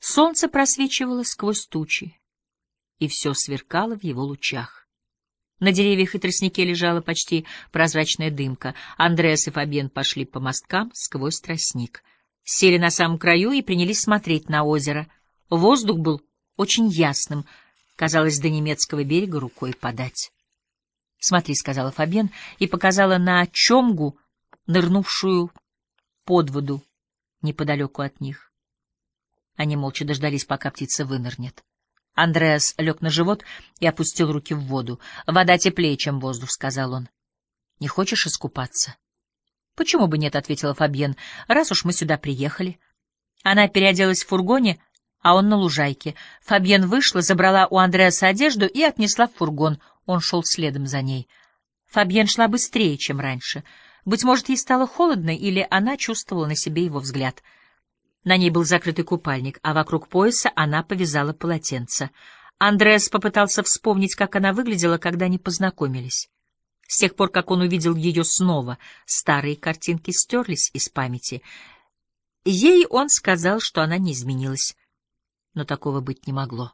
Солнце просвечивало сквозь тучи, и все сверкало в его лучах. На деревьях и тростнике лежала почти прозрачная дымка. Андреас и Фабиен пошли по мосткам сквозь тростник. Сели на самом краю и принялись смотреть на озеро. Воздух был очень ясным, казалось, до немецкого берега рукой подать. — Смотри, — сказала Фабен и показала на чомгу, нырнувшую под воду неподалеку от них. Они молча дождались, пока птица вынырнет. Андреас лег на живот и опустил руки в воду. «Вода теплее, чем воздух», — сказал он. «Не хочешь искупаться?» «Почему бы нет?» — ответила Фабьен. «Раз уж мы сюда приехали». Она переоделась в фургоне, а он на лужайке. Фабьен вышла, забрала у Андреаса одежду и отнесла в фургон. Он шел следом за ней. Фабьен шла быстрее, чем раньше. Быть может, ей стало холодно, или она чувствовала на себе его взгляд. На ней был закрытый купальник, а вокруг пояса она повязала полотенце. Андреас попытался вспомнить, как она выглядела, когда они познакомились. С тех пор, как он увидел ее снова, старые картинки стерлись из памяти. Ей он сказал, что она не изменилась но такого быть не могло.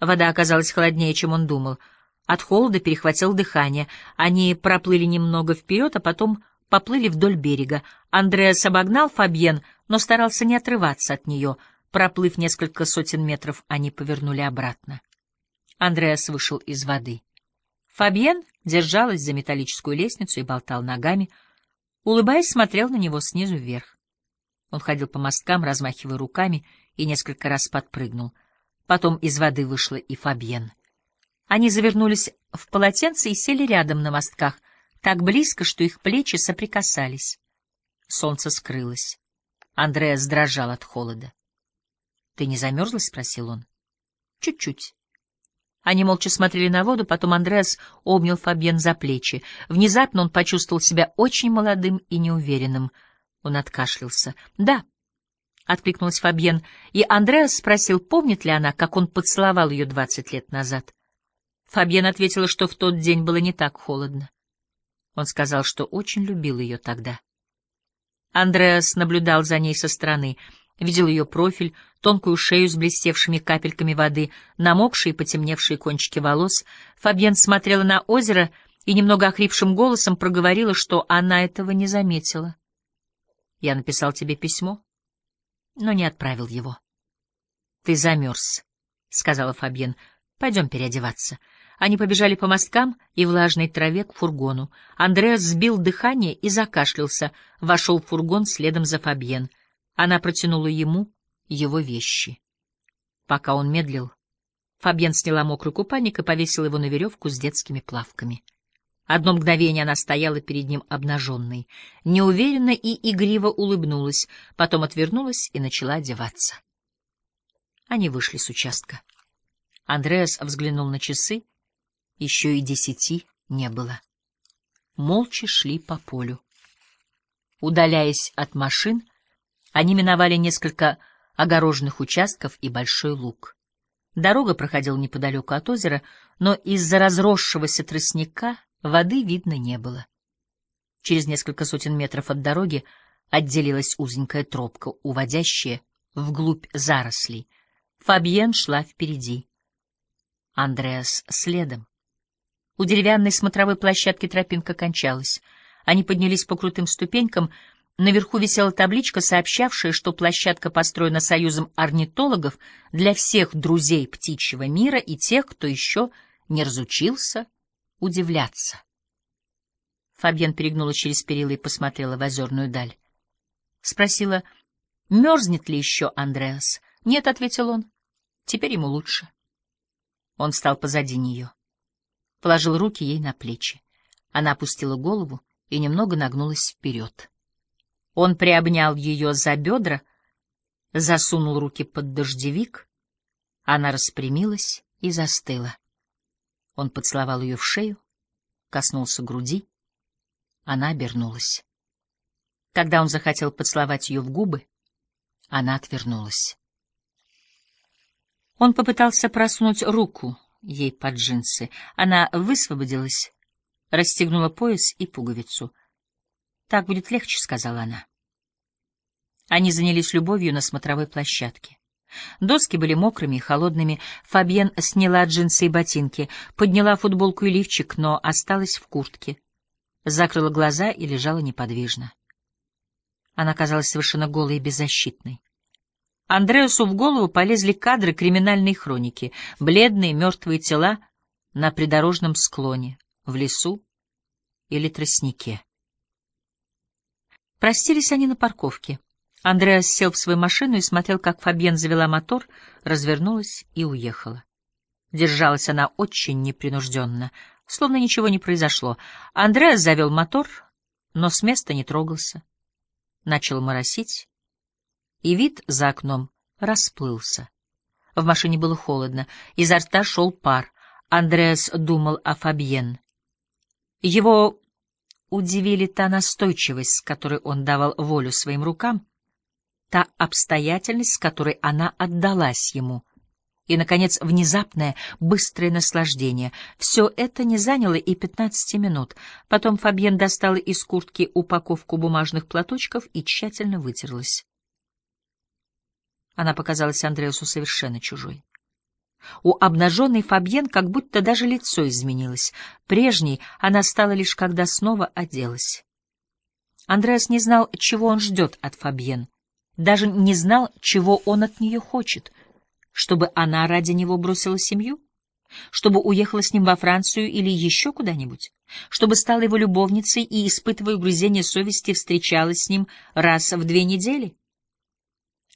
Вода оказалась холоднее, чем он думал. От холода перехватил дыхание. Они проплыли немного вперед, а потом поплыли вдоль берега. Андреас обогнал Фабьен, но старался не отрываться от нее. Проплыв несколько сотен метров, они повернули обратно. Андреас вышел из воды. Фабьен держалась за металлическую лестницу и болтал ногами. Улыбаясь, смотрел на него снизу вверх. Он ходил по мосткам, размахивая руками — и несколько раз подпрыгнул. Потом из воды вышла и Фабьен. Они завернулись в полотенце и сели рядом на мостках, так близко, что их плечи соприкасались. Солнце скрылось. Андреас дрожал от холода. — Ты не замерзла? — спросил он. — Чуть-чуть. Они молча смотрели на воду, потом Андреас обнял Фабьен за плечи. Внезапно он почувствовал себя очень молодым и неуверенным. Он откашлялся. — Да, откликнулась Фабьен, и Андреас спросил, помнит ли она, как он поцеловал ее двадцать лет назад. Фабьен ответила, что в тот день было не так холодно. Он сказал, что очень любил ее тогда. Андреас наблюдал за ней со стороны, видел ее профиль, тонкую шею с блестевшими капельками воды, намокшие и потемневшие кончики волос. Фабьен смотрела на озеро и немного охрипшим голосом проговорила, что она этого не заметила. — Я написал тебе письмо, но не отправил его. — Ты замерз, — сказала Фабьен. — Пойдем переодеваться. Они побежали по мосткам и влажной траве к фургону. Андреас сбил дыхание и закашлялся, вошел в фургон следом за Фабьен. Она протянула ему его вещи. Пока он медлил, Фабьен сняла мокрый купальник и повесила его на веревку с детскими плавками. Одно мгновение она стояла перед ним обнаженной, неуверенно и игриво улыбнулась, потом отвернулась и начала одеваться. Они вышли с участка. Андреас взглянул на часы. Еще и десяти не было. Молча шли по полю. Удаляясь от машин, они миновали несколько огороженных участков и большой луг. Дорога проходила неподалеку от озера, но из-за разросшегося тростника Воды видно не было. Через несколько сотен метров от дороги отделилась узенькая тропка, уводящая вглубь зарослей. Фабьен шла впереди. Андреас следом. У деревянной смотровой площадки тропинка кончалась. Они поднялись по крутым ступенькам. Наверху висела табличка, сообщавшая, что площадка построена союзом орнитологов для всех друзей птичьего мира и тех, кто еще не разучился удивляться. Фабьен перегнула через перила и посмотрела в озерную даль. Спросила, мерзнет ли еще Андреас. «Нет», — ответил он, — «теперь ему лучше». Он встал позади нее, положил руки ей на плечи. Она опустила голову и немного нагнулась вперед. Он приобнял ее за бедра, засунул руки под дождевик. Она распрямилась и застыла. Он поцеловал ее в шею, коснулся груди. Она обернулась. Когда он захотел поцеловать ее в губы, она отвернулась. Он попытался просунуть руку ей под джинсы. Она высвободилась, расстегнула пояс и пуговицу. «Так будет легче», — сказала она. Они занялись любовью на смотровой площадке. Доски были мокрыми и холодными. Фабьен сняла джинсы и ботинки, подняла футболку и лифчик, но осталась в куртке. Закрыла глаза и лежала неподвижно. Она казалась совершенно голой и беззащитной. Андреасу в голову полезли кадры криминальной хроники, бледные мертвые тела на придорожном склоне, в лесу или тростнике. Простились они на парковке. Андреас сел в свою машину и смотрел, как Фабьен завела мотор, развернулась и уехала. Держалась она очень непринужденно, словно ничего не произошло. Андреас завел мотор, но с места не трогался. Начал моросить, и вид за окном расплылся. В машине было холодно, изо рта шел пар. Андреас думал о Фабьен. Его удивили та настойчивость, с которой он давал волю своим рукам, та обстоятельность, с которой она отдалась ему, и, наконец, внезапное, быстрое наслаждение. Все это не заняло и пятнадцати минут. Потом Фабьен достала из куртки упаковку бумажных платочков и тщательно вытерлась. Она показалась Андреасу совершенно чужой. У обнаженной Фабьен как будто даже лицо изменилось. Прежней она стала лишь когда снова оделась. Андреас не знал, чего он ждет от Фабьен даже не знал, чего он от нее хочет, чтобы она ради него бросила семью, чтобы уехала с ним во Францию или еще куда-нибудь, чтобы стала его любовницей и, испытывая угрызение совести, встречалась с ним раз в две недели.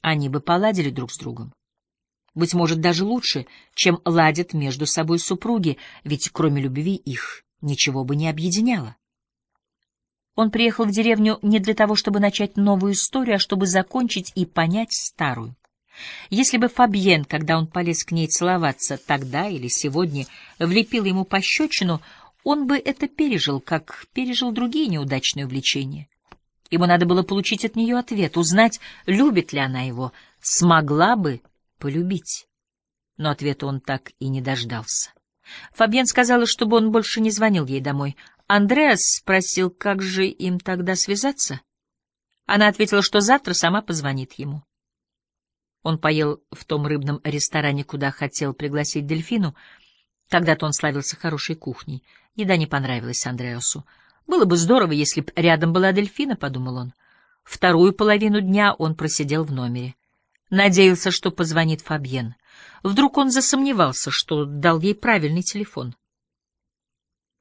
Они бы поладили друг с другом. Быть может, даже лучше, чем ладят между собой супруги, ведь кроме любви их ничего бы не объединяло. Он приехал в деревню не для того, чтобы начать новую историю, а чтобы закончить и понять старую. Если бы Фабьен, когда он полез к ней целоваться, тогда или сегодня влепил ему пощечину, он бы это пережил, как пережил другие неудачные увлечения. Ему надо было получить от нее ответ, узнать, любит ли она его, смогла бы полюбить. Но ответа он так и не дождался. Фабьен сказала, чтобы он больше не звонил ей домой, Андреас спросил, как же им тогда связаться. Она ответила, что завтра сама позвонит ему. Он поел в том рыбном ресторане, куда хотел пригласить Дельфину. Когда-то он славился хорошей кухней. Еда не понравилась Андреасу. Было бы здорово, если б рядом была Дельфина, — подумал он. Вторую половину дня он просидел в номере. Надеялся, что позвонит Фабьен. Вдруг он засомневался, что дал ей правильный телефон.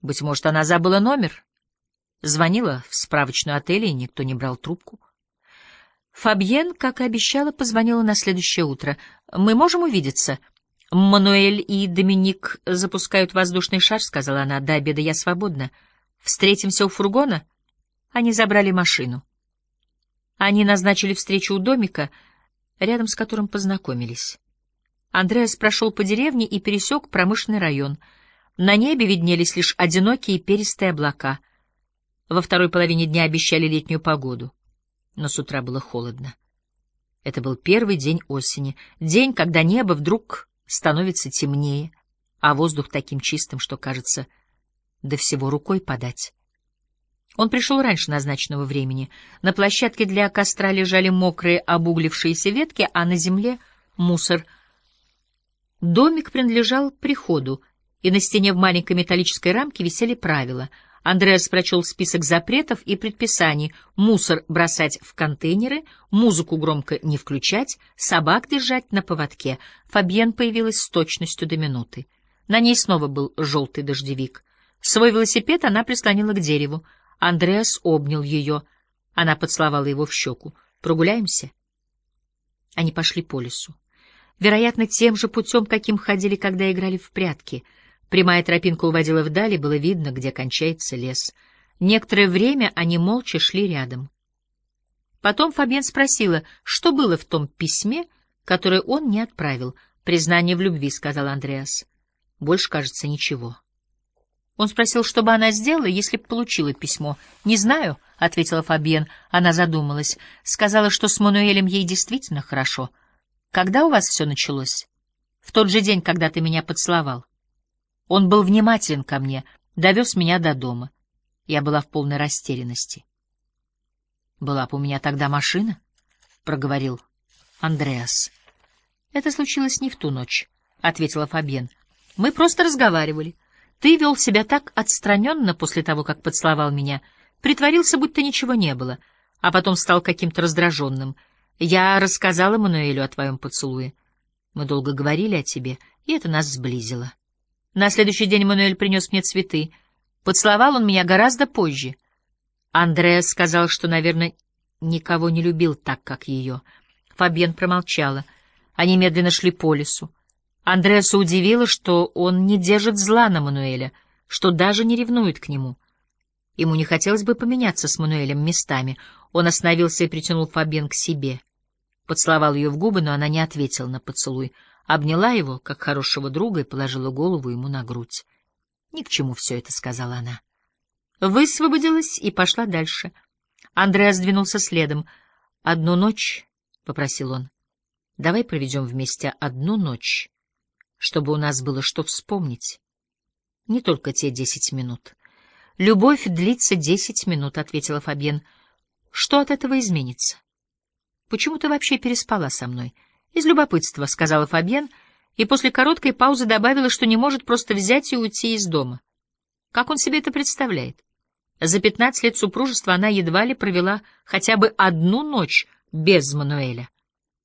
Быть может, она забыла номер? Звонила в справочную отеля, и никто не брал трубку. Фабьен, как и обещала, позвонила на следующее утро. «Мы можем увидеться?» «Мануэль и Доминик запускают воздушный шар», — сказала она. «До обеда я свободна. Встретимся у фургона?» Они забрали машину. Они назначили встречу у домика, рядом с которым познакомились. Андреас прошел по деревне и пересек промышленный район — на небе виднелись лишь одинокие перистые облака. Во второй половине дня обещали летнюю погоду, но с утра было холодно. Это был первый день осени, день, когда небо вдруг становится темнее, а воздух таким чистым, что кажется, до всего рукой подать. Он пришел раньше назначенного времени. На площадке для костра лежали мокрые обуглившиеся ветки, а на земле — мусор. Домик принадлежал приходу — и на стене в маленькой металлической рамке висели правила. Андреас прочел список запретов и предписаний. Мусор бросать в контейнеры, музыку громко не включать, собак держать на поводке. Фабьен появилась с точностью до минуты. На ней снова был желтый дождевик. Свой велосипед она прислонила к дереву. Андреас обнял ее. Она поцеловала его в щеку. «Прогуляемся?» Они пошли по лесу. Вероятно, тем же путем, каким ходили, когда играли в прятки — Прямая тропинка уводила вдали, было видно, где кончается лес. Некоторое время они молча шли рядом. Потом Фабьен спросила, что было в том письме, которое он не отправил. «Признание в любви», — сказал Андреас. «Больше, кажется, ничего». Он спросил, что бы она сделала, если бы получила письмо. «Не знаю», — ответила Фабьен. Она задумалась. Сказала, что с Мануэлем ей действительно хорошо. «Когда у вас все началось?» «В тот же день, когда ты меня поцеловал». Он был внимателен ко мне, довез меня до дома. Я была в полной растерянности. — Была бы у меня тогда машина, — проговорил Андреас. Это случилось не в ту ночь, — ответила Фабьен. Мы просто разговаривали. Ты вел себя так отстраненно после того, как поцеловал меня, притворился, будто ничего не было, а потом стал каким-то раздраженным. Я рассказала Мануэлю о твоем поцелуе. Мы долго говорили о тебе, и это нас сблизило. На следующий день Мануэль принес мне цветы. Поцеловал он меня гораздо позже. Андреас сказал, что, наверное, никого не любил так, как ее. Фабьен промолчала. Они медленно шли по лесу. Андреаса удивило, что он не держит зла на Мануэля, что даже не ревнует к нему. Ему не хотелось бы поменяться с Мануэлем местами. Он остановился и притянул Фабьен к себе. Поцеловал ее в губы, но она не ответила на поцелуй. Обняла его, как хорошего друга, и положила голову ему на грудь. «Ни к чему все это», — сказала она. Высвободилась и пошла дальше. Андреас двинулся следом. «Одну ночь», — попросил он, — «давай проведем вместе одну ночь» чтобы у нас было что вспомнить. Не только те десять минут. «Любовь длится десять минут», — ответила Фабьен. «Что от этого изменится?» «Почему ты вообще переспала со мной?» «Из любопытства», — сказала Фабьен, и после короткой паузы добавила, что не может просто взять и уйти из дома. Как он себе это представляет? За пятнадцать лет супружества она едва ли провела хотя бы одну ночь без Мануэля.